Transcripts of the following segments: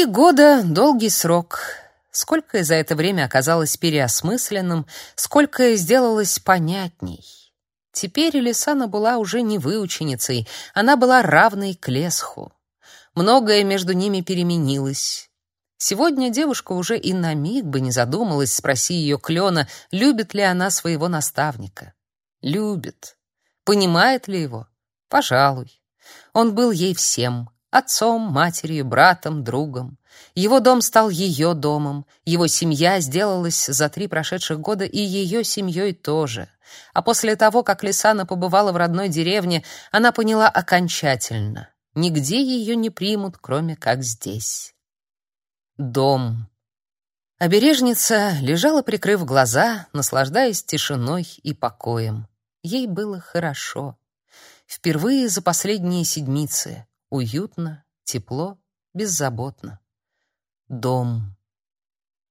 Три года — долгий срок. Сколько за это время оказалось переосмысленным, сколько сделалось понятней. Теперь Элисана была уже не выученицей, она была равной к Лесху. Многое между ними переменилось. Сегодня девушка уже и на миг бы не задумалась, спроси ее Клена, любит ли она своего наставника. Любит. Понимает ли его? Пожалуй. Он был ей всем — отцом, матерью, братом, другом. Его дом стал ее домом, его семья сделалась за три прошедших года и ее семьей тоже. А после того, как Лисана побывала в родной деревне, она поняла окончательно — Нигде ее не примут, кроме как здесь. Дом. Обережница лежала, прикрыв глаза, наслаждаясь тишиной и покоем. Ей было хорошо. Впервые за последние седмицы. Уютно, тепло, беззаботно. Дом.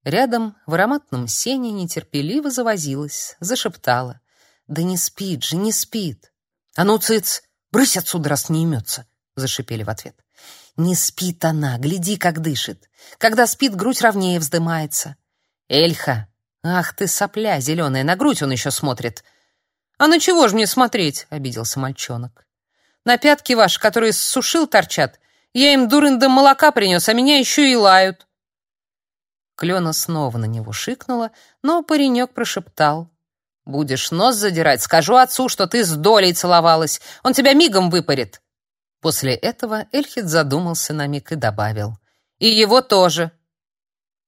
Рядом в ароматном сене нетерпеливо завозилась, зашептала. «Да не спит же, не спит!» «А ну, цыц! Брысь отсюда, раз не имется!» — зашипели в ответ. «Не спит она, гляди, как дышит. Когда спит, грудь ровнее вздымается. Эльха! Ах ты, сопля зеленая, на грудь он еще смотрит!» «А на чего ж мне смотреть?» — обиделся мальчонок. «На пятки ваши, которые сушил, торчат. Я им дурында молока принес, а меня еще и лают». Клена снова на него шикнула, но паренек прошептал. «Будешь нос задирать, скажу отцу, что ты с долей целовалась. Он тебя мигом выпарит». После этого Эльхид задумался на миг и добавил. «И его тоже!»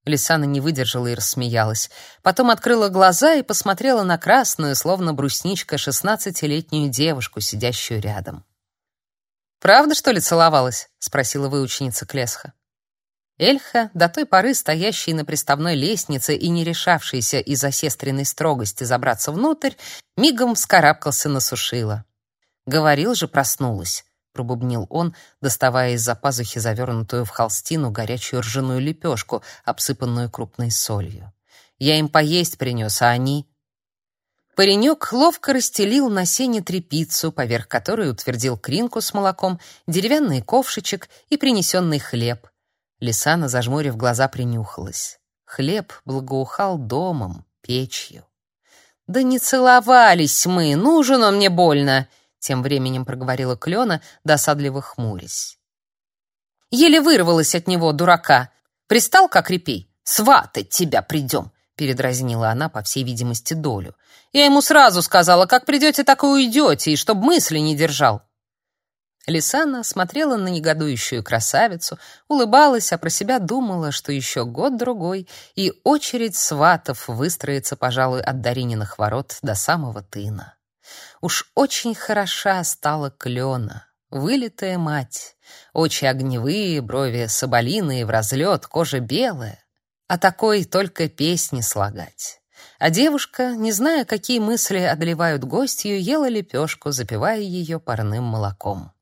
Лисана не выдержала и рассмеялась. Потом открыла глаза и посмотрела на красную, словно брусничка, шестнадцатилетнюю девушку, сидящую рядом. «Правда, что ли, целовалась?» — спросила выученица Клесха. Эльха, до той поры стоящая на приставной лестнице и не решавшаяся из-за сестренной строгости забраться внутрь, мигом вскарабкался на сушило. Говорил же, проснулась пробубнил он, доставая из-за пазухи завернутую в холстину горячую ржаную лепешку, обсыпанную крупной солью. Я им поесть принес, а они Паренек ловко расстелил на сене тряпицу, поверх которой утвердил кринку с молоком, деревянный ковшичек и принесенный хлеб. Лисана, зажмурив глаза, принюхалась. Хлеб благоухал домом, печью. «Да не целовались мы, нужен он мне больно!» тем временем проговорила Клена, досадливо хмурясь. Еле вырвалась от него, дурака. Пристал, как репей. Сватать тебя придем, передразнила она, по всей видимости, долю. Я ему сразу сказала, как придете, так и уйдете, и чтоб мысли не держал. Лисана смотрела на негодующую красавицу, улыбалась, а про себя думала, что еще год-другой, и очередь сватов выстроится, пожалуй, от Дарининых ворот до самого тына. Уж очень хороша стала клена, вылитая мать. Очи огневые, брови соболиные, в разлет, кожа белая. А такой только песни слагать. А девушка, не зная, какие мысли одолевают гостью, ела лепешку, запивая ее парным молоком.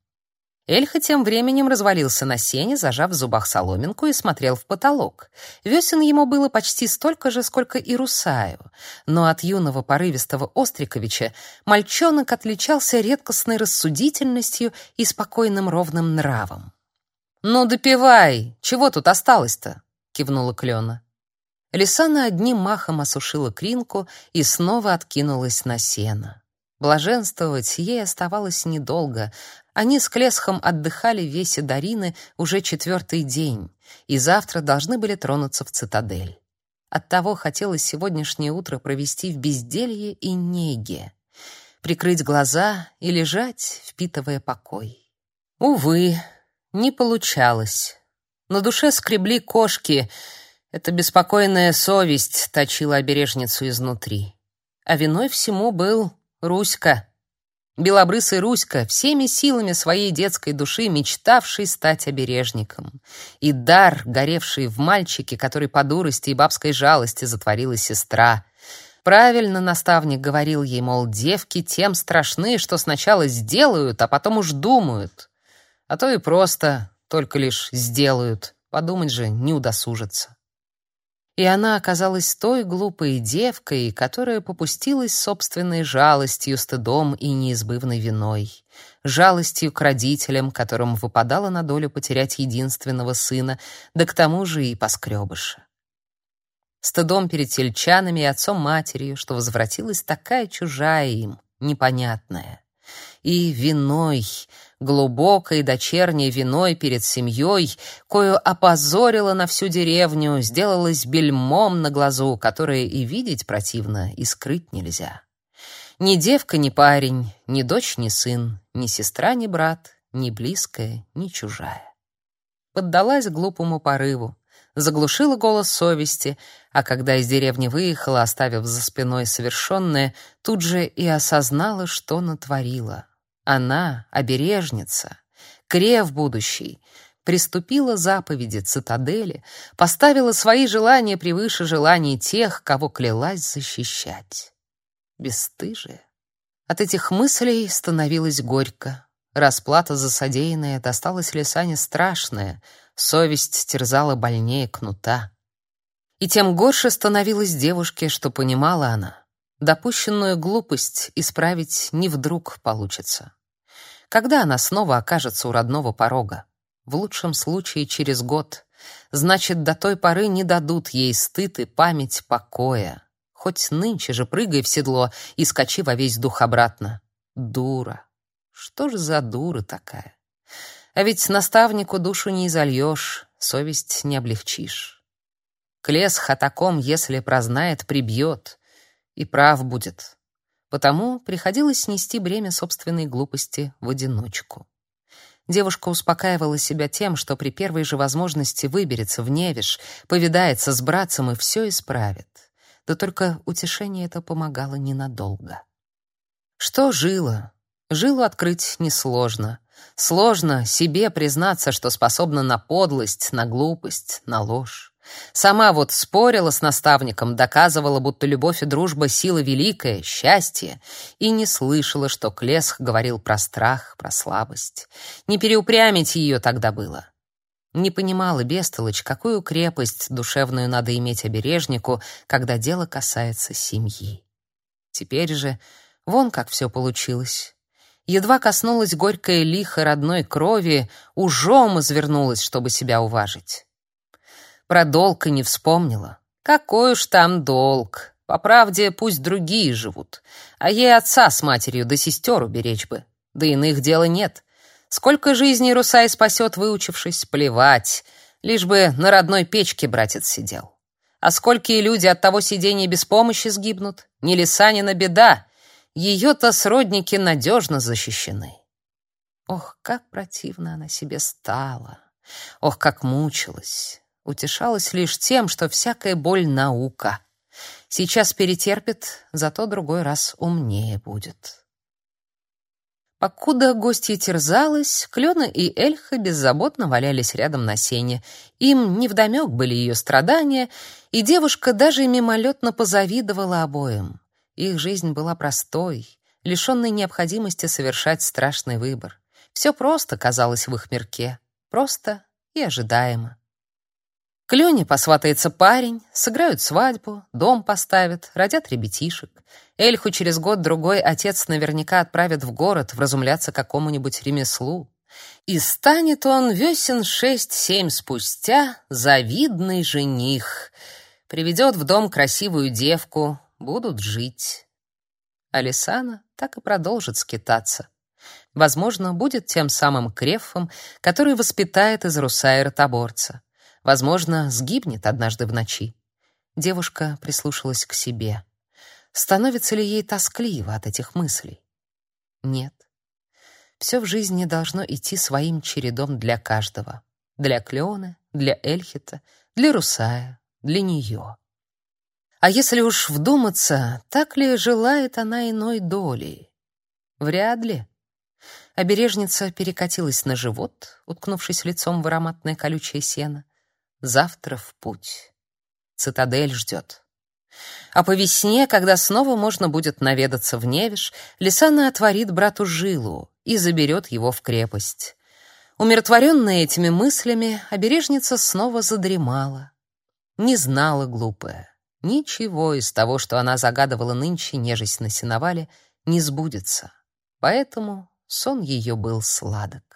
Эльха тем временем развалился на сене, зажав в зубах соломинку и смотрел в потолок. Весен ему было почти столько же, сколько и Русаю, но от юного порывистого Остриковича мальчонок отличался редкостной рассудительностью и спокойным ровным нравом. «Ну, допивай! Чего тут осталось-то?» — кивнула Клена. Лисана одним махом осушила кринку и снова откинулась на сено. Блаженствовать ей оставалось недолго. Они с Клесхом отдыхали в весе Дарины уже четвертый день, и завтра должны были тронуться в цитадель. Оттого хотелось сегодняшнее утро провести в безделье и неге, прикрыть глаза и лежать, впитывая покой. Увы, не получалось. На душе скребли кошки. Эта беспокойная совесть точила обережницу изнутри. А виной всему был Руська. Белобрысый Руська, всеми силами своей детской души мечтавший стать обережником. И дар, горевший в мальчике, который по дурости и бабской жалости затворила сестра. Правильно наставник говорил ей, мол, девки тем страшны, что сначала сделают, а потом уж думают. А то и просто только лишь сделают. Подумать же не удосужится и она оказалась той глупой девкой, которая попустилась собственной жалостью, стыдом и неизбывной виной. жалостью к родителям, которым выпадало на долю потерять единственного сына, да к тому же и поскребыша. Стыдом перед сельчанами и отцом-матерью, что возвратилась такая чужая им, непонятная. И виной, глубокой дочерней виной перед семьей, кою опозорила на всю деревню, сделалась бельмом на глазу, которое и видеть противно, и скрыть нельзя. Ни девка, ни парень, ни дочь, ни сын, ни сестра, ни брат, ни близкая, ни чужая. Поддалась глупому порыву, заглушила голос совести, а когда из деревни выехала, оставив за спиной совершенное, тут же и осознала, что натворила. Она, обережница, крев будущий, приступила заповеди цитадели, поставила свои желания превыше желаний тех, кого клялась защищать бесстыжие. От этих мыслей становилось горько. Расплата за содеянное досталась Лисане страшная, совесть терзала больнее кнута. И тем горше становилось девушке, что понимала она. Допущенную глупость исправить не вдруг получится. Когда она снова окажется у родного порога? В лучшем случае через год. Значит, до той поры не дадут ей стыд и память покоя. Хоть нынче же прыгай в седло и скачи во весь дух обратно. Дура. Что же за дура такая? А ведь наставнику душу не изольешь, совесть не облегчишь. Клес хатаком, если прознает, прибьет. И прав будет. Потому приходилось нести бремя собственной глупости в одиночку. Девушка успокаивала себя тем, что при первой же возможности выберется в Невиш, повидается с братцем и все исправит. Да только утешение это помогало ненадолго. Что жило? Жилу открыть несложно. Сложно себе признаться, что способна на подлость, на глупость, на ложь. Сама вот спорила с наставником, доказывала, будто любовь и дружба — сила великая, счастье, и не слышала, что Клесх говорил про страх, про слабость. Не переупрямить ее тогда было. Не понимала Бестолыч, какую крепость душевную надо иметь обережнику, когда дело касается семьи. Теперь же вон как все получилось. Едва коснулась горькая лиха родной крови, ужом извернулась, чтобы себя уважить. Про долг и не вспомнила. Какой уж там долг. По правде, пусть другие живут. А ей отца с матерью да сестер уберечь бы. Да иных дела нет. Сколько жизней Русай спасет, выучившись, плевать, лишь бы на родной печке братец сидел. А сколькие люди от того сидения без помощи сгибнут? Ни лиса, ни на беда. Ее-то сродники надежно защищены. Ох, как противно она себе стала. Ох, как мучилась. Утешалась лишь тем, что всякая боль — наука. Сейчас перетерпит, зато другой раз умнее будет. Покуда гостья терзалась, Клена и Эльха беззаботно валялись рядом на сене. Им невдомек были ее страдания, и девушка даже мимолетно позавидовала обоим. Их жизнь была простой, лишенной необходимости совершать страшный выбор. Все просто казалось в их мирке, просто и ожидаемо. К Лене посватается парень, сыграют свадьбу, дом поставят, родят ребятишек. Эльху через год-другой отец наверняка отправит в город вразумляться какому-нибудь ремеслу. И станет он весен шесть-семь спустя завидный жених. Приведет в дом красивую девку, будут жить. Алисана так и продолжит скитаться. Возможно, будет тем самым крефом, который воспитает из Русая ротоборца. Возможно, сгибнет однажды в ночи. Девушка прислушалась к себе. Становится ли ей тоскливо от этих мыслей? Нет. Все в жизни должно идти своим чередом для каждого. Для Клеоны, для Эльхита, для Русая, для нее. А если уж вдуматься, так ли желает она иной доли? Вряд ли. Обережница перекатилась на живот, уткнувшись лицом в ароматное колючее сено. Завтра в путь. Цитадель ждет. А по весне, когда снова можно будет наведаться в Невиш, Лисана отворит брату жилу и заберет его в крепость. Умиротворенная этими мыслями, обережница снова задремала. Не знала глупая. Ничего из того, что она загадывала нынче, нежесть на сеновале, не сбудется. Поэтому Сон ее был сладок.